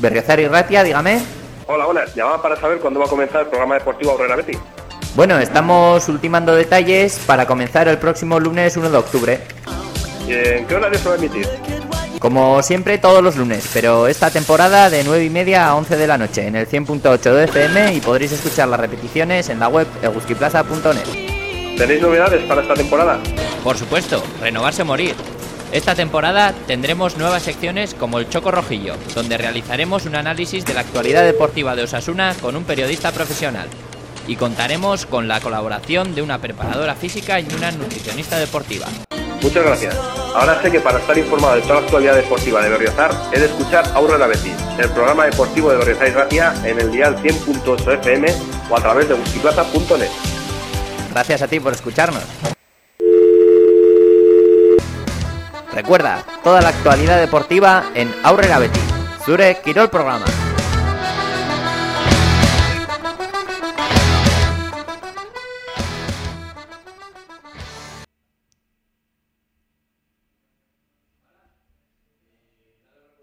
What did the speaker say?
Berriozar y Ratia, dígame. Hola, buenas. Llamaba para saber cuándo va a comenzar el programa deportivo Aurora Betty. Bueno, estamos ultimando detalles para comenzar el próximo lunes 1 de octubre. ¿Y en qué horario se va a emitir? Como siempre, todos los lunes, pero esta temporada de 9 y media a 11 de la noche en el 100.8 de FM y podréis escuchar las repeticiones en la web eguskiplaza.net. ¿Tenéis novedades para esta temporada? Por supuesto, renovarse o morir. Esta temporada tendremos nuevas secciones como el Choco Rojillo, donde realizaremos un análisis de la actualidad deportiva de Osasuna con un periodista profesional. Y contaremos con la colaboración de una preparadora física y una nutricionista deportiva. Muchas gracias. Ahora sé que para estar informado de toda la actualidad deportiva de Berriozar he de escuchar Aurora Betis, el programa deportivo de Berriozar y Ratia en el dial 100.8 FM o a través de buskiplaza.net. Gracias a ti por escucharnos. Recuerda, toda la actualidad deportiva en Aurrera Betis. Zure Quirol Programa.